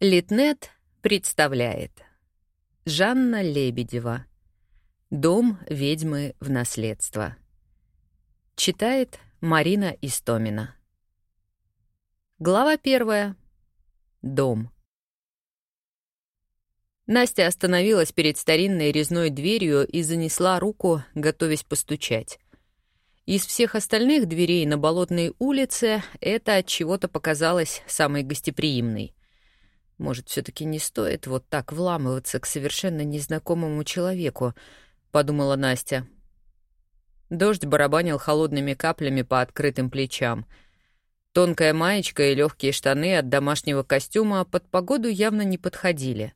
Литнет представляет Жанна Лебедева «Дом ведьмы в наследство» Читает Марина Истомина Глава первая. Дом. Настя остановилась перед старинной резной дверью и занесла руку, готовясь постучать. Из всех остальных дверей на Болотной улице это от чего-то показалось самой гостеприимной. Может, все таки не стоит вот так вламываться к совершенно незнакомому человеку, подумала Настя. Дождь барабанил холодными каплями по открытым плечам — Тонкая маечка и легкие штаны от домашнего костюма под погоду явно не подходили.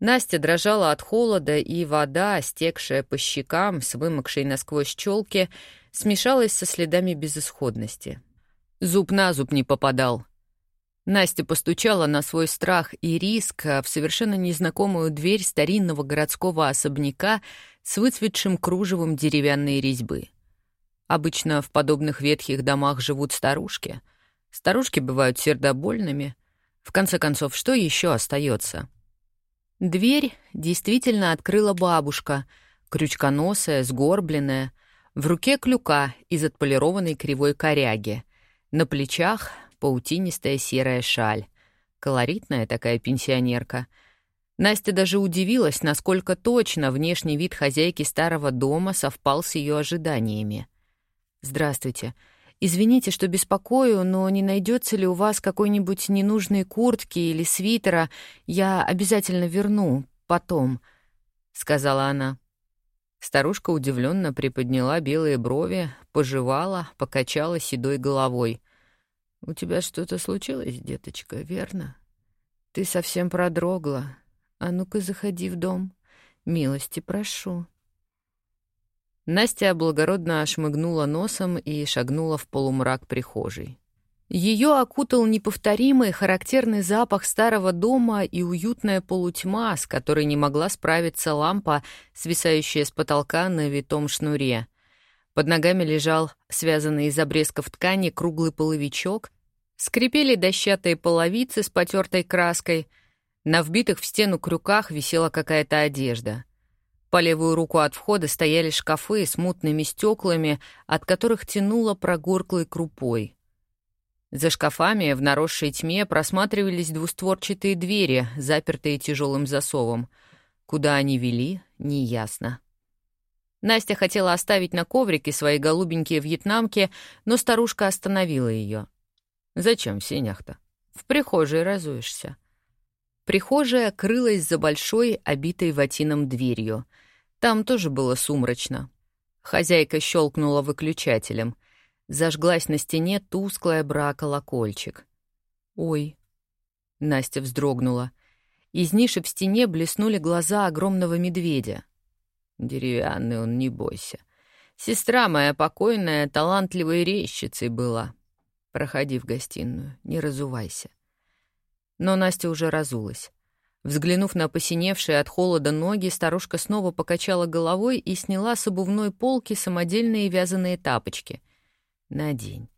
Настя дрожала от холода, и вода, стекшая по щекам с вымокшей насквозь челки, смешалась со следами безысходности. Зуб на зуб не попадал. Настя постучала на свой страх и риск в совершенно незнакомую дверь старинного городского особняка с выцветшим кружевом деревянной резьбы. Обычно в подобных ветхих домах живут старушки. Старушки бывают сердобольными. В конце концов, что еще остается? Дверь действительно открыла бабушка, крючконосая, сгорбленная, в руке клюка из отполированной кривой коряги, на плечах паутинистая серая шаль. Колоритная такая пенсионерка. Настя даже удивилась, насколько точно внешний вид хозяйки старого дома совпал с ее ожиданиями. «Здравствуйте. Извините, что беспокою, но не найдется ли у вас какой-нибудь ненужной куртки или свитера? Я обязательно верну потом», — сказала она. Старушка удивленно приподняла белые брови, пожевала, покачала седой головой. «У тебя что-то случилось, деточка, верно? Ты совсем продрогла. А ну-ка, заходи в дом. Милости прошу». Настя благородно шмыгнула носом и шагнула в полумрак прихожей. Ее окутал неповторимый, характерный запах старого дома и уютная полутьма, с которой не могла справиться лампа, свисающая с потолка на витом шнуре. Под ногами лежал связанный из обрезков ткани круглый половичок, скрипели дощатые половицы с потертой краской, на вбитых в стену крюках висела какая-то одежда — по левую руку от входа стояли шкафы с мутными стеклами, от которых тянуло прогорклой крупой. За шкафами в наросшей тьме просматривались двустворчатые двери, запертые тяжелым засовом. Куда они вели, неясно. Настя хотела оставить на коврике свои голубенькие вьетнамки, но старушка остановила ее. «Зачем в сенях-то? В прихожей разуешься». Прихожая крылась за большой, обитой ватином дверью — там тоже было сумрачно. Хозяйка щелкнула выключателем. Зажглась на стене тусклая бра-колокольчик. «Ой!» Настя вздрогнула. Из ниши в стене блеснули глаза огромного медведя. «Деревянный он, не бойся. Сестра моя покойная талантливой резчицей была. Проходи в гостиную, не разувайся». Но Настя уже разулась. Взглянув на посиневшие от холода ноги, старушка снова покачала головой и сняла с обувной полки самодельные вязаные тапочки. «Надень.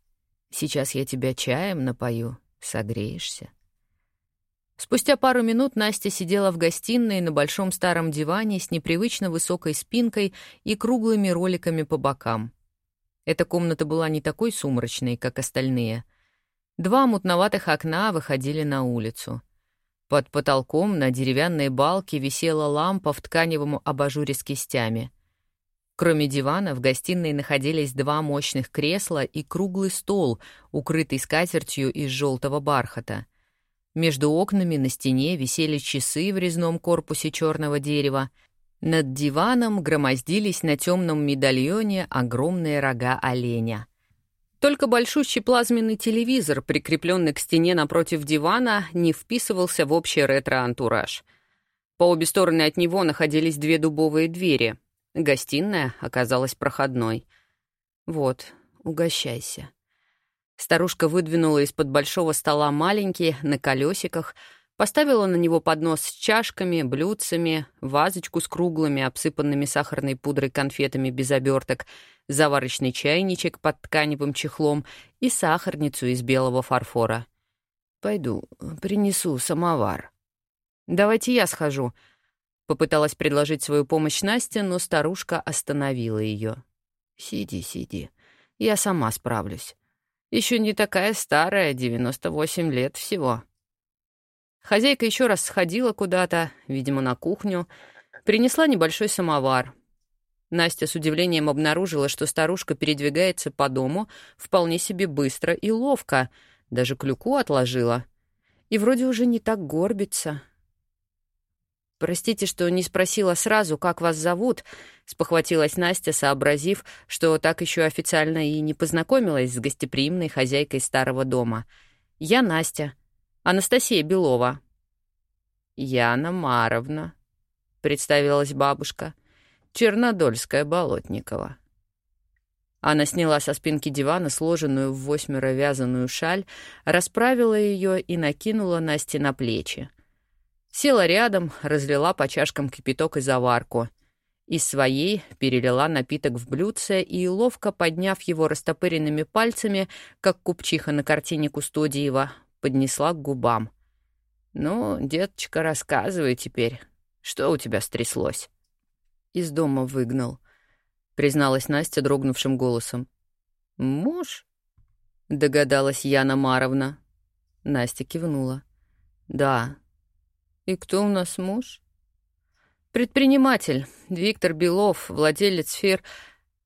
Сейчас я тебя чаем напою, согреешься». Спустя пару минут Настя сидела в гостиной на большом старом диване с непривычно высокой спинкой и круглыми роликами по бокам. Эта комната была не такой сумрачной, как остальные. Два мутноватых окна выходили на улицу — под потолком на деревянной балке висела лампа в тканевом абажуре с кистями. Кроме дивана, в гостиной находились два мощных кресла и круглый стол, укрытый скатертью из желтого бархата. Между окнами на стене висели часы в резном корпусе черного дерева. Над диваном громоздились на темном медальоне огромные рога оленя — только большущий плазменный телевизор, прикрепленный к стене напротив дивана, не вписывался в общий ретро-антураж. По обе стороны от него находились две дубовые двери. Гостиная оказалась проходной. «Вот, угощайся». Старушка выдвинула из-под большого стола маленький, на колесиках, Поставила на него поднос с чашками, блюдцами, вазочку с круглыми, обсыпанными сахарной пудрой конфетами без оберток, заварочный чайничек под тканевым чехлом и сахарницу из белого фарфора. Пойду, принесу самовар. Давайте я схожу. Попыталась предложить свою помощь Настя, но старушка остановила ее. Сиди, сиди. Я сама справлюсь. Еще не такая старая, 98 лет всего. Хозяйка еще раз сходила куда-то, видимо, на кухню, принесла небольшой самовар. Настя с удивлением обнаружила, что старушка передвигается по дому вполне себе быстро и ловко, даже клюку отложила. И вроде уже не так горбится. «Простите, что не спросила сразу, как вас зовут», — спохватилась Настя, сообразив, что так еще официально и не познакомилась с гостеприимной хозяйкой старого дома. «Я Настя. Анастасия Белова». «Яна Маровна», — представилась бабушка. «Чернодольская Болотникова». Она сняла со спинки дивана сложенную в восьмеро вязаную шаль, расправила ее и накинула Насте на плечи. Села рядом, разлила по чашкам кипяток и заварку. Из своей перелила напиток в блюдце и, ловко подняв его растопыренными пальцами, как купчиха на картине Кустодиева, поднесла к губам. «Ну, деточка, рассказывай теперь, что у тебя стряслось?» «Из дома выгнал», — призналась Настя дрогнувшим голосом. «Муж?» — догадалась Яна Маровна. Настя кивнула. «Да, «И кто у нас муж?» «Предприниматель. Виктор Белов, владелец фир...»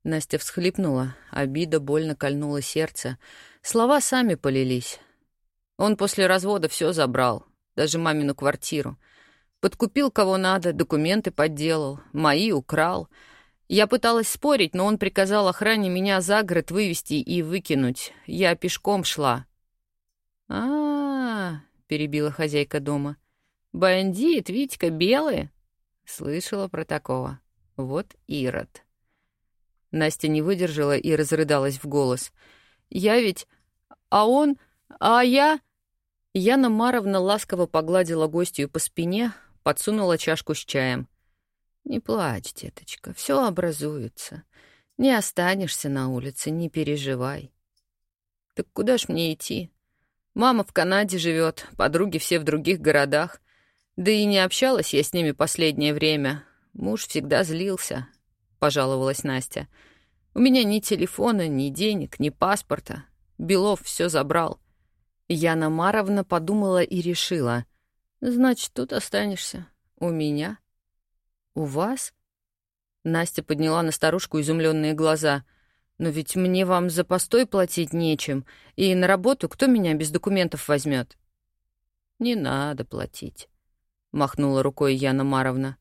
Настя всхлипнула. Обида больно кольнула сердце. Слова сами полились. Он после развода все забрал, даже мамину квартиру. Подкупил кого надо, документы подделал, мои украл. Я пыталась спорить, но он приказал охране меня за город вывести и выкинуть. Я пешком шла. а, -а, -а перебила хозяйка дома. «Бандит, Витька, белый?» Слышала про такого. Вот Ирод. Настя не выдержала и разрыдалась в голос. «Я ведь... А он... А я...» Яна Маровна ласково погладила гостью по спине, подсунула чашку с чаем. «Не плачь, деточка, все образуется. Не останешься на улице, не переживай». «Так куда ж мне идти? Мама в Канаде живет, подруги все в других городах. Да и не общалась я с ними последнее время. Муж всегда злился, — пожаловалась Настя. У меня ни телефона, ни денег, ни паспорта. Белов все забрал. Яна Маровна подумала и решила. Значит, тут останешься. У меня. У вас? Настя подняла на старушку изумленные глаза. Но ведь мне вам за постой платить нечем, и на работу кто меня без документов возьмет? Не надо платить. — махнула рукой Яна Маровна.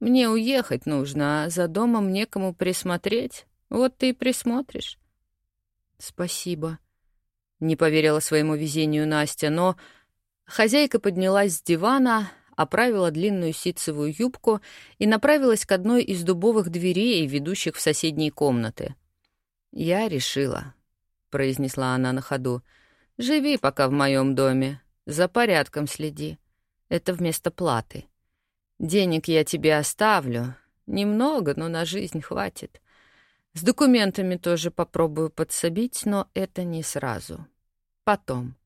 «Мне уехать нужно, а за домом некому присмотреть. Вот ты и присмотришь». «Спасибо», — не поверила своему везению Настя, но... Хозяйка поднялась с дивана, оправила длинную ситцевую юбку и направилась к одной из дубовых дверей, ведущих в соседние комнаты. «Я решила», — произнесла она на ходу. «Живи пока в моем доме, за порядком следи. Это вместо платы. Денег я тебе оставлю. Немного, но на жизнь хватит. С документами тоже попробую подсобить, но это не сразу. Потом.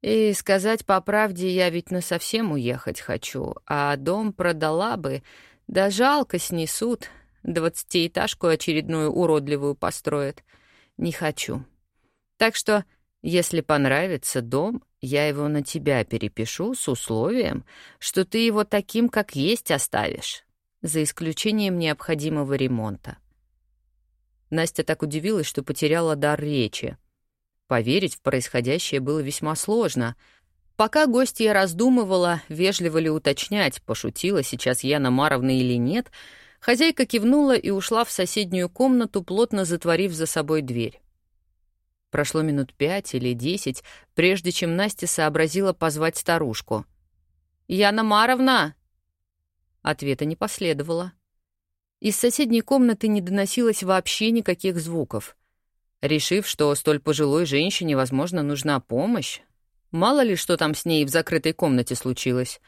И сказать по правде, я ведь на совсем уехать хочу, а дом продала бы, да жалко снесут, двадцатиэтажку очередную уродливую построят. Не хочу. Так что, если понравится дом, я его на тебя перепишу с условием, что ты его таким, как есть, оставишь, за исключением необходимого ремонта. Настя так удивилась, что потеряла дар речи. Поверить в происходящее было весьма сложно. Пока гостья раздумывала, вежливо ли уточнять, пошутила сейчас Яна Маровна или нет, хозяйка кивнула и ушла в соседнюю комнату, плотно затворив за собой дверь. Прошло минут пять или десять, прежде чем Настя сообразила позвать старушку. «Яна Маровна!» Ответа не последовало. Из соседней комнаты не доносилось вообще никаких звуков. Решив, что столь пожилой женщине, возможно, нужна помощь, мало ли что там с ней в закрытой комнате случилось,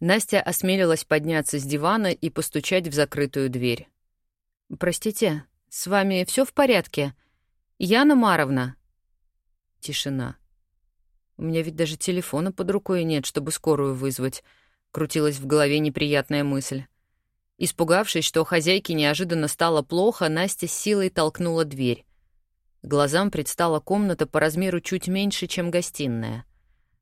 Настя осмелилась подняться с дивана и постучать в закрытую дверь. «Простите, с вами все в порядке? Яна Маровна?» Тишина. У меня ведь даже телефона под рукой нет, чтобы скорую вызвать. Крутилась в голове неприятная мысль. Испугавшись, что хозяйке неожиданно стало плохо, Настя с силой толкнула дверь. Глазам предстала комната по размеру чуть меньше, чем гостиная.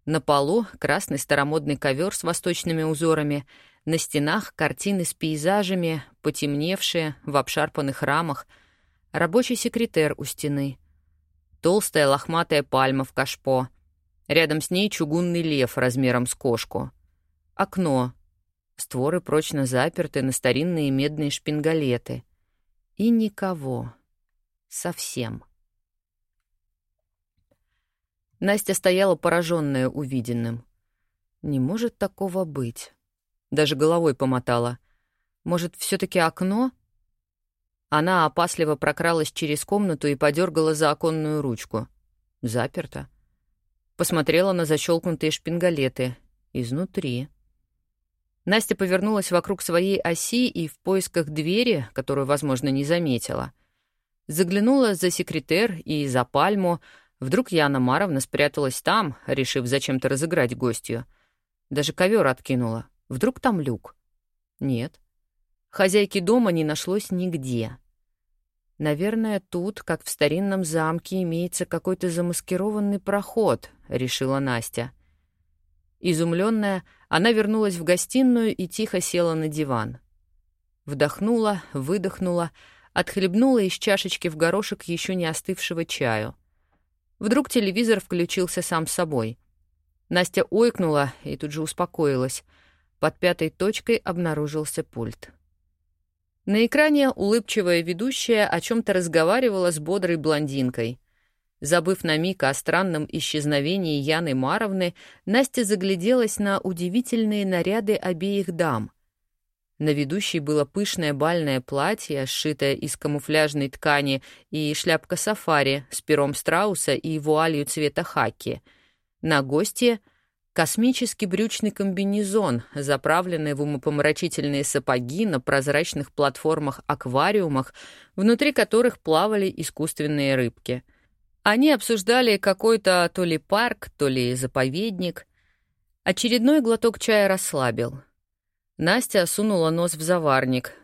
На полу красный старомодный ковер с восточными узорами, на стенах картины с пейзажами, потемневшие, в обшарпанных рамах, рабочий секретер у стены, толстая лохматая пальма в кашпо, Рядом с ней чугунный лев размером с кошку. Окно. Створы прочно заперты на старинные медные шпингалеты. И никого. Совсем. Настя стояла пораженная увиденным. Не может такого быть. Даже головой помотала. Может, все таки окно? Она опасливо прокралась через комнату и подергала за оконную ручку. Заперто. Посмотрела на защелкнутые шпингалеты. Изнутри. Настя повернулась вокруг своей оси и в поисках двери, которую, возможно, не заметила. Заглянула за секретер и за пальму. Вдруг Яна Маровна спряталась там, решив зачем-то разыграть гостью. Даже ковер откинула. Вдруг там люк? Нет. Хозяйки дома не нашлось нигде. «Наверное, тут, как в старинном замке, имеется какой-то замаскированный проход», — решила Настя. Изумленная, она вернулась в гостиную и тихо села на диван. Вдохнула, выдохнула, отхлебнула из чашечки в горошек еще не остывшего чаю. Вдруг телевизор включился сам собой. Настя ойкнула и тут же успокоилась. Под пятой точкой обнаружился пульт. На экране улыбчивая ведущая о чем-то разговаривала с бодрой блондинкой. Забыв на миг о странном исчезновении Яны Маровны, Настя загляделась на удивительные наряды обеих дам. На ведущей было пышное бальное платье, сшитое из камуфляжной ткани, и шляпка сафари с пером страуса и вуалью цвета хаки. На гостье — Космический брючный комбинезон, заправленный в умопомрачительные сапоги на прозрачных платформах-аквариумах, внутри которых плавали искусственные рыбки. Они обсуждали какой-то то ли парк, то ли заповедник. Очередной глоток чая расслабил. Настя сунула нос в заварник.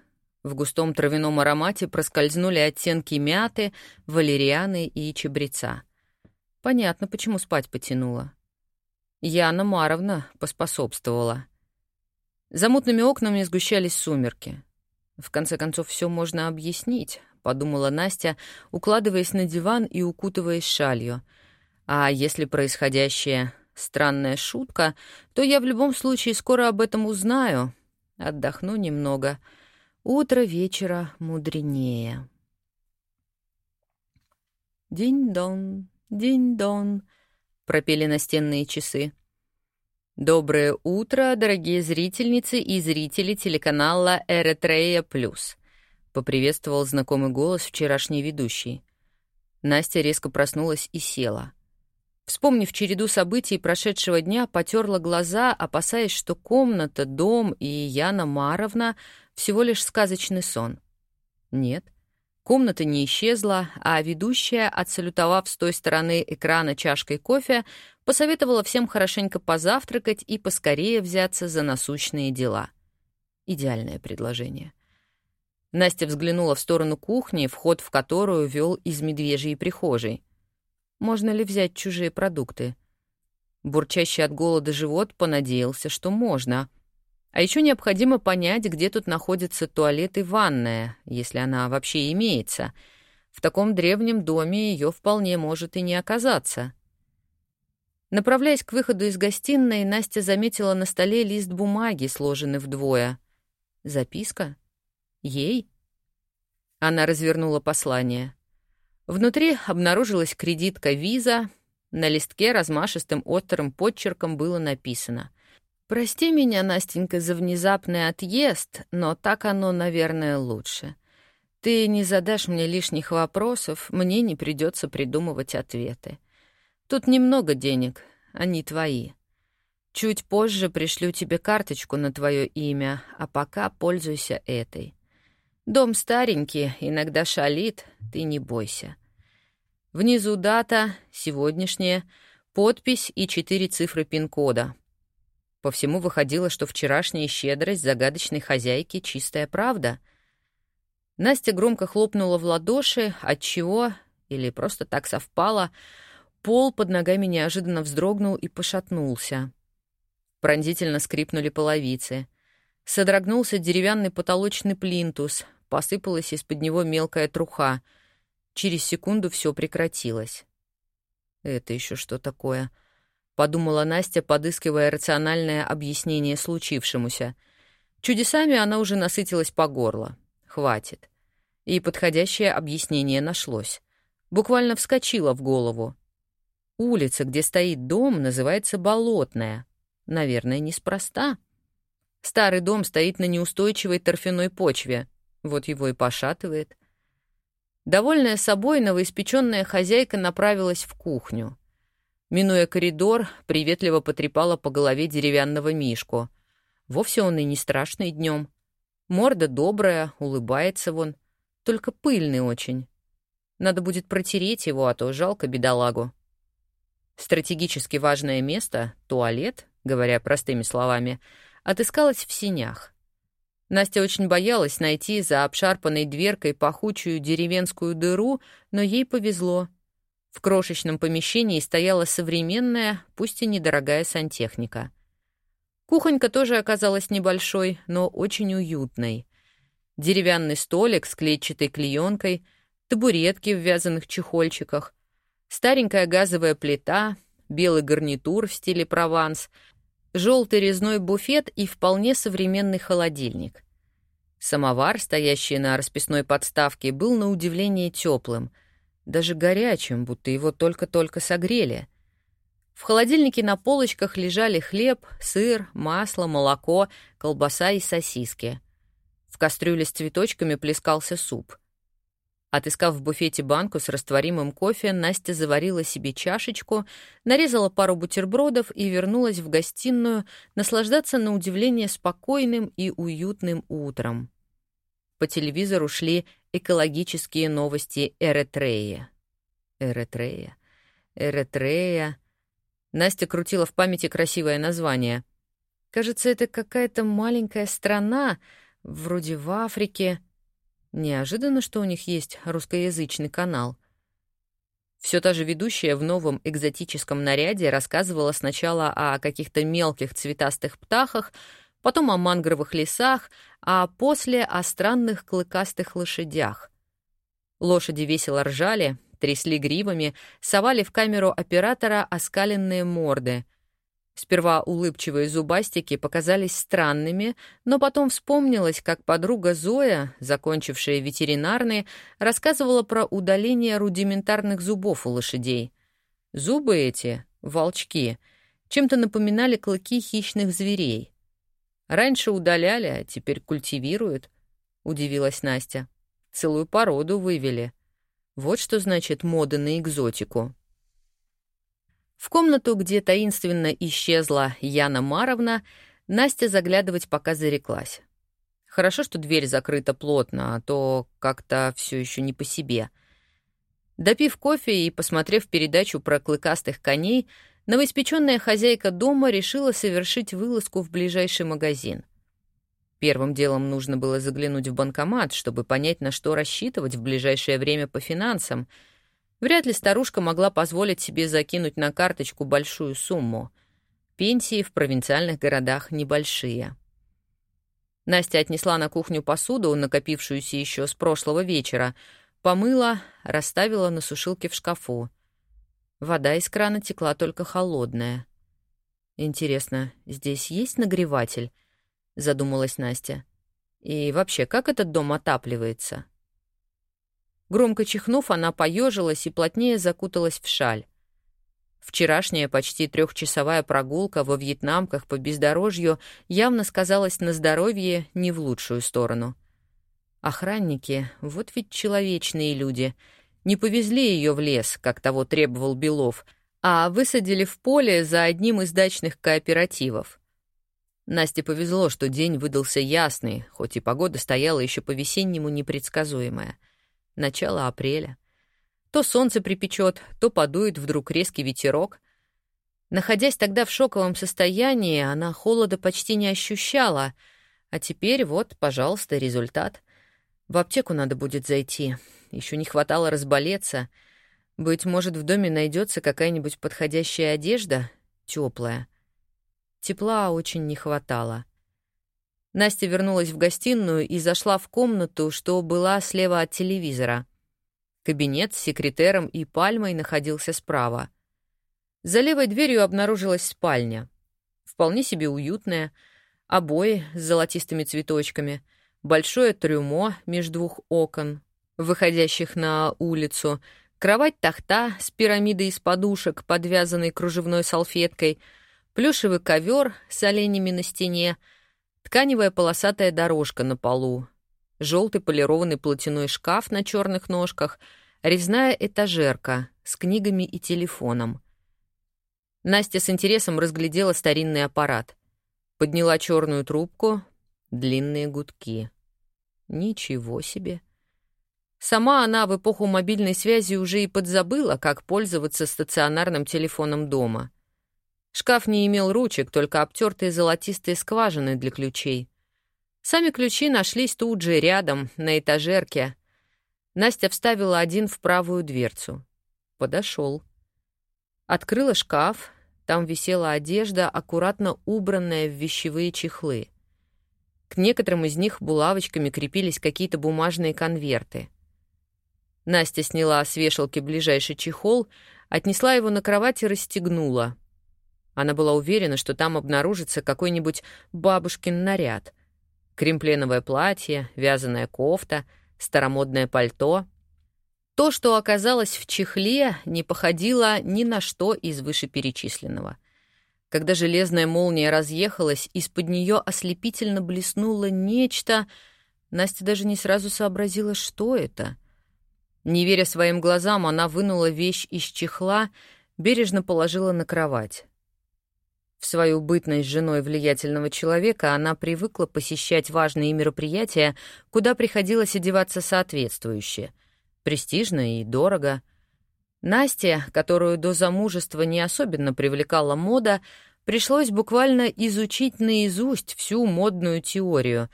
В густом травяном аромате проскользнули оттенки мяты, валерианы и чабреца. Понятно, почему спать потянула. Яна Маровна поспособствовала. За мутными окнами сгущались сумерки. В конце концов, все можно объяснить, подумала Настя, укладываясь на диван и укутываясь шалью. А если происходящее странная шутка, то я в любом случае скоро об этом узнаю. Отдохну немного. Утро вечера мудренее. Динь-дон, динь-дон, пропели настенные часы. Доброе утро, дорогие зрительницы и зрители телеканала Эретрея Плюс, поприветствовал знакомый голос вчерашний ведущий. Настя резко проснулась и села. Вспомнив череду событий прошедшего дня, потерла глаза, опасаясь, что комната, дом и Яна Маровна — всего лишь сказочный сон. Нет, Комната не исчезла, а ведущая, отсалютовав с той стороны экрана чашкой кофе, посоветовала всем хорошенько позавтракать и поскорее взяться за насущные дела. Идеальное предложение. Настя взглянула в сторону кухни, вход в которую вел из медвежьей прихожей. Можно ли взять чужие продукты? Бурчащий от голода живот понадеялся, что можно — а еще необходимо понять, где тут находится туалет и ванная, если она вообще имеется. В таком древнем доме ее вполне может и не оказаться. Направляясь к выходу из гостиной, Настя заметила на столе лист бумаги, сложенный вдвое. Записка? Ей? Она развернула послание. Внутри обнаружилась кредитка «Виза». На листке размашистым острым подчерком было написано — Прости меня, Настенька, за внезапный отъезд, но так оно, наверное, лучше. Ты не задашь мне лишних вопросов, мне не придется придумывать ответы. Тут немного денег, они твои. Чуть позже пришлю тебе карточку на твое имя, а пока пользуйся этой. Дом старенький, иногда шалит, ты не бойся. Внизу дата, сегодняшняя, подпись и четыре цифры пин-кода. По всему выходило, что вчерашняя щедрость загадочной хозяйки — чистая правда. Настя громко хлопнула в ладоши, отчего, или просто так совпало, пол под ногами неожиданно вздрогнул и пошатнулся. Пронзительно скрипнули половицы. Содрогнулся деревянный потолочный плинтус, посыпалась из-под него мелкая труха. Через секунду все прекратилось. «Это еще что такое?» — подумала Настя, подыскивая рациональное объяснение случившемуся. Чудесами она уже насытилась по горло. Хватит. И подходящее объяснение нашлось. Буквально вскочила в голову. Улица, где стоит дом, называется Болотная. Наверное, неспроста. Старый дом стоит на неустойчивой торфяной почве. Вот его и пошатывает. Довольная собой, новоиспеченная хозяйка направилась в кухню. Минуя коридор, приветливо потрепала по голове деревянного мишку. Вовсе он и не страшный днем. Морда добрая, улыбается вон, только пыльный очень. Надо будет протереть его, а то жалко бедолагу. Стратегически важное место — туалет, говоря простыми словами, отыскалось в синях. Настя очень боялась найти за обшарпанной дверкой пахучую деревенскую дыру, но ей повезло. В крошечном помещении стояла современная, пусть и недорогая сантехника. Кухонька тоже оказалась небольшой, но очень уютной. Деревянный столик с клетчатой клеенкой, табуретки в вязаных чехольчиках, старенькая газовая плита, белый гарнитур в стиле Прованс — желтый резной буфет и вполне современный холодильник. Самовар, стоящий на расписной подставке, был на удивление теплым, даже горячим, будто его только-только согрели. В холодильнике на полочках лежали хлеб, сыр, масло, молоко, колбаса и сосиски. В кастрюле с цветочками плескался суп. Отыскав в буфете банку с растворимым кофе, Настя заварила себе чашечку, нарезала пару бутербродов и вернулась в гостиную наслаждаться на удивление спокойным и уютным утром. По телевизору шли экологические новости Эретреи. Эретрея. Эретрея. Настя крутила в памяти красивое название. Кажется, это какая-то маленькая страна, вроде в Африке. Неожиданно, что у них есть русскоязычный канал. Все та же ведущая в новом экзотическом наряде рассказывала сначала о каких-то мелких цветастых птахах, потом о мангровых лесах, а после о странных клыкастых лошадях. Лошади весело ржали, трясли гривами, совали в камеру оператора оскаленные морды — Сперва улыбчивые зубастики показались странными, но потом вспомнилось, как подруга Зоя, закончившая ветеринарные, рассказывала про удаление рудиментарных зубов у лошадей. Зубы эти, волчки, чем-то напоминали клыки хищных зверей. Раньше удаляли, а теперь культивируют, — удивилась Настя. Целую породу вывели. Вот что значит мода на экзотику. В комнату, где таинственно исчезла Яна Маровна, Настя заглядывать пока зареклась. Хорошо, что дверь закрыта плотно, а то как-то все еще не по себе. Допив кофе и посмотрев передачу про клыкастых коней, новоиспеченная хозяйка дома решила совершить вылазку в ближайший магазин. Первым делом нужно было заглянуть в банкомат, чтобы понять, на что рассчитывать в ближайшее время по финансам — Вряд ли старушка могла позволить себе закинуть на карточку большую сумму. Пенсии в провинциальных городах небольшие. Настя отнесла на кухню посуду, накопившуюся еще с прошлого вечера, помыла, расставила на сушилке в шкафу. Вода из крана текла только холодная. «Интересно, здесь есть нагреватель?» — задумалась Настя. «И вообще, как этот дом отапливается?» Громко чихнув, она поежилась и плотнее закуталась в шаль. Вчерашняя почти трехчасовая прогулка во вьетнамках по бездорожью явно сказалась на здоровье не в лучшую сторону. Охранники, вот ведь человечные люди, не повезли ее в лес, как того требовал Белов, а высадили в поле за одним из дачных кооперативов. Насте повезло, что день выдался ясный, хоть и погода стояла еще по-весеннему непредсказуемая — Начало апреля. То солнце припечет, то подует вдруг резкий ветерок. Находясь тогда в шоковом состоянии, она холода почти не ощущала, а теперь вот, пожалуйста, результат. В аптеку надо будет зайти. Еще не хватало разболеться. Быть может, в доме найдется какая-нибудь подходящая одежда, теплая. Тепла очень не хватало. Настя вернулась в гостиную и зашла в комнату, что была слева от телевизора. Кабинет с секретером и пальмой находился справа. За левой дверью обнаружилась спальня. Вполне себе уютная, обои с золотистыми цветочками, большое трюмо между двух окон, выходящих на улицу, кровать-тахта с пирамидой из подушек, подвязанной кружевной салфеткой, плюшевый ковер с оленями на стене, тканевая полосатая дорожка на полу, желтый полированный платяной шкаф на черных ножках, резная этажерка с книгами и телефоном — Настя с интересом разглядела старинный аппарат. Подняла черную трубку, длинные гудки. Ничего себе. Сама она в эпоху мобильной связи уже и подзабыла, как пользоваться стационарным телефоном дома. Шкаф не имел ручек, только обтертые золотистые скважины для ключей. Сами ключи нашлись тут же, рядом, на этажерке. Настя вставила один в правую дверцу. Подошел. Открыла шкаф, там висела одежда, аккуратно убранная в вещевые чехлы. К некоторым из них булавочками крепились какие-то бумажные конверты. Настя сняла с вешалки ближайший чехол, отнесла его на кровать и расстегнула. Она была уверена, что там обнаружится какой-нибудь бабушкин наряд. Кремпленовое платье, вязаная кофта, старомодное пальто — то, что оказалось в чехле, не походило ни на что из вышеперечисленного. Когда железная молния разъехалась, из-под нее ослепительно блеснуло нечто. Настя даже не сразу сообразила, что это. Не веря своим глазам, она вынула вещь из чехла, бережно положила на кровать. В свою бытность женой влиятельного человека она привыкла посещать важные мероприятия, куда приходилось одеваться соответствующе — престижно и дорого. Насте, которую до замужества не особенно привлекала мода, пришлось буквально изучить наизусть всю модную теорию,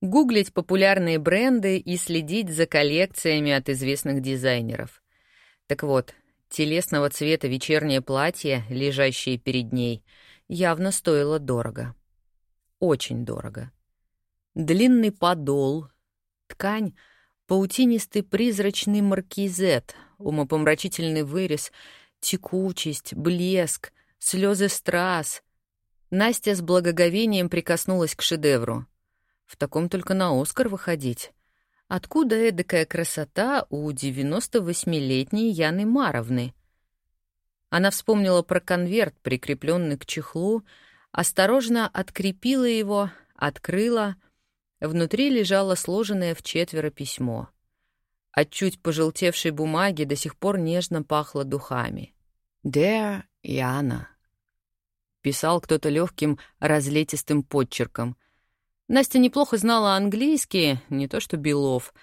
гуглить популярные бренды и следить за коллекциями от известных дизайнеров. Так вот, телесного цвета вечернее платье, лежащее перед ней, явно стоило дорого. Очень дорого. Длинный подол, ткань — Паутинистый призрачный маркизет, умопомрачительный вырез, текучесть, блеск, слезы страз. Настя с благоговением прикоснулась к шедевру. В таком только на Оскар выходить. Откуда эдакая красота у 98-летней Яны Маровны? Она вспомнила про конверт, прикрепленный к чехлу, осторожно открепила его, открыла — Внутри лежало сложенное в четверо письмо. От чуть пожелтевшей бумаги до сих пор нежно пахло духами. «Dear Яна», — писал кто-то легким, разлетистым подчерком. Настя неплохо знала английский, не то что Белов.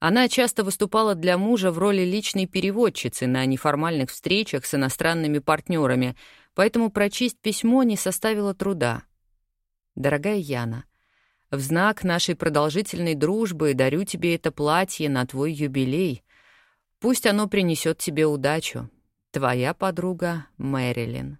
Она часто выступала для мужа в роли личной переводчицы на неформальных встречах с иностранными партнерами, поэтому прочесть письмо не составило труда. «Дорогая Яна, в знак нашей продолжительной дружбы дарю тебе это платье на твой юбилей. Пусть оно принесет тебе удачу. Твоя подруга Мэрилин».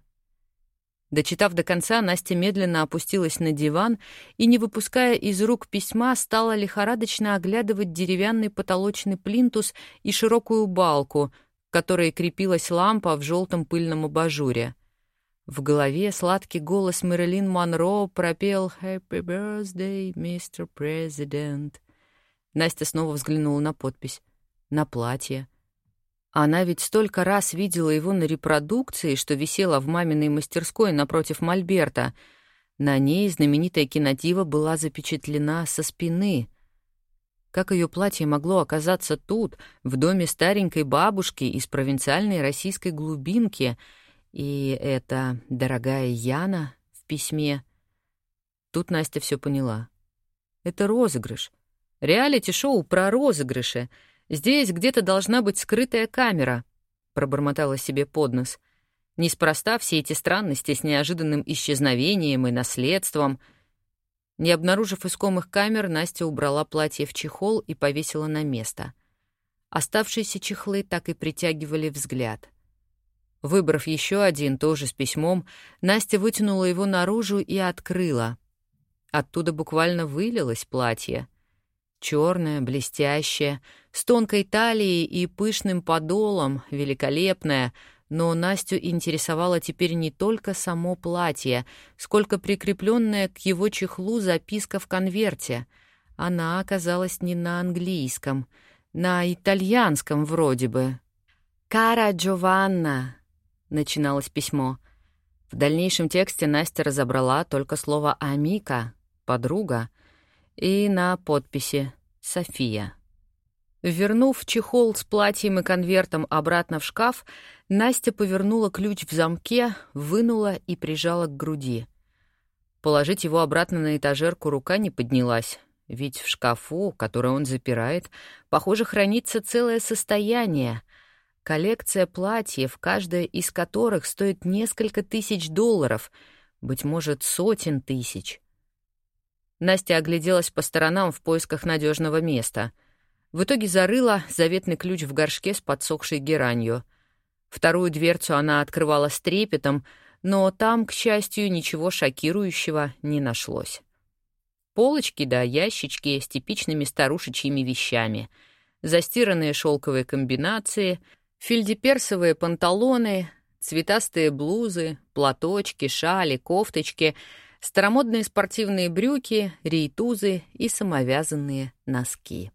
Дочитав до конца, Настя медленно опустилась на диван и, не выпуская из рук письма, стала лихорадочно оглядывать деревянный потолочный плинтус и широкую балку, к которой крепилась лампа в желтом пыльном абажуре. В голове сладкий голос Мэрилин Монро пропел «Happy birthday, Mr. President». Настя снова взглянула на подпись. На платье. Она ведь столько раз видела его на репродукции, что висела в маминой мастерской напротив Мольберта. На ней знаменитая кинодива была запечатлена со спины. Как ее платье могло оказаться тут, в доме старенькой бабушки из провинциальной российской глубинки — и это «дорогая Яна» в письме. Тут Настя все поняла. Это розыгрыш. Реалити-шоу про розыгрыши. Здесь где-то должна быть скрытая камера, пробормотала себе под нос. Неспроста все эти странности с неожиданным исчезновением и наследством. Не обнаружив искомых камер, Настя убрала платье в чехол и повесила на место. Оставшиеся чехлы так и притягивали взгляд. Выбрав еще один, тоже с письмом, Настя вытянула его наружу и открыла. Оттуда буквально вылилось платье. Черное, блестящее, с тонкой талией и пышным подолом, великолепное — но Настю интересовало теперь не только само платье, сколько прикрепленная к его чехлу записка в конверте. Она оказалась не на английском, на итальянском вроде бы. «Кара Джованна», — начиналось письмо. В дальнейшем тексте Настя разобрала только слово «амика» — «подруга» и на подписи «София». Вернув чехол с платьем и конвертом обратно в шкаф, Настя повернула ключ в замке, вынула и прижала к груди. Положить его обратно на этажерку рука не поднялась, ведь в шкафу, который он запирает, похоже, хранится целое состояние. Коллекция платьев, каждая из которых стоит несколько тысяч долларов, быть может, сотен тысяч. Настя огляделась по сторонам в поисках надежного места — в итоге зарыла заветный ключ в горшке с подсохшей геранью. Вторую дверцу она открывала с трепетом, но там, к счастью, ничего шокирующего не нашлось. Полочки да ящички с типичными старушечьими вещами, застиранные шелковые комбинации, фельдеперсовые панталоны, цветастые блузы, платочки, шали, кофточки, старомодные спортивные брюки, рейтузы и самовязанные носки.